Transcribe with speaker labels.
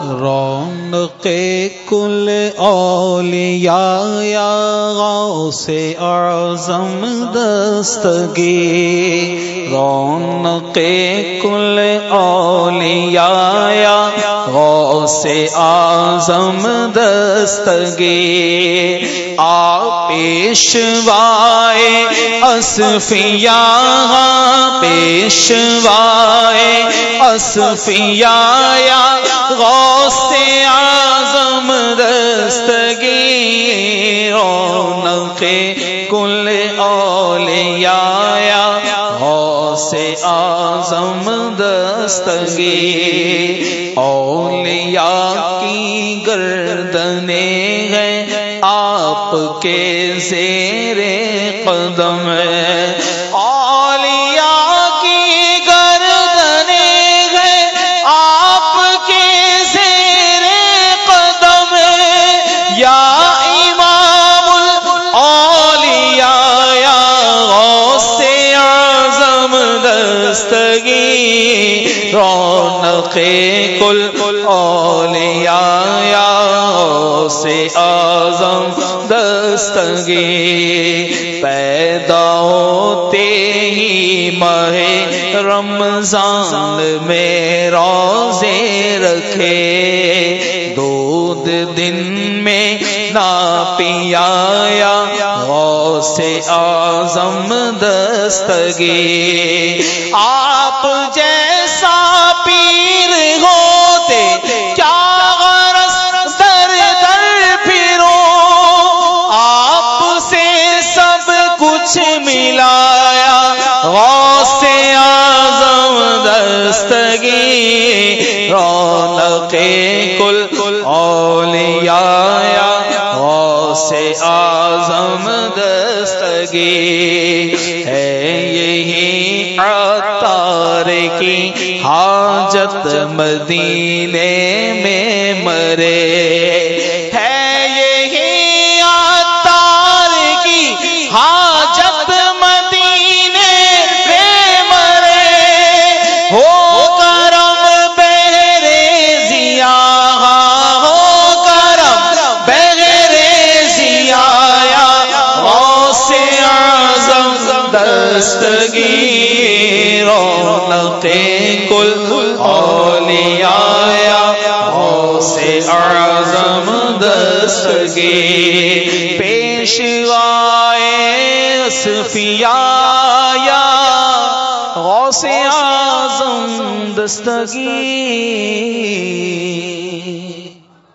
Speaker 1: رونق کل اولیاء یا غوث اعظم دستگی رونق کل اولیاء یا غوث اعظم دستگی آ پیشوائے اصفیا پیشوائے اصفیا یا غوث اعظم دستگی رونق کل اولیاء یا غوث اعظم دستگی اولیاء کی گردنے ہیں آپ کے زیر قدم کل اولیاء یا غوث اعظم دستگی پیدا ہوتے ہی مہ رمضان میں روزے رکھے۔ دودھ دن میں نہ پیا غوث اعظم دستگی۔ آپ جیسا دستگی رونق کل، اولیاء غوث اعظم دستگی۔ ہے یہی عطار کی حاجت مدینے میں مرے۔ دستگی رونق کل اولیاء غوث اعظم دستگی پیشوائے اصفیا یا غوث اعظم دستگی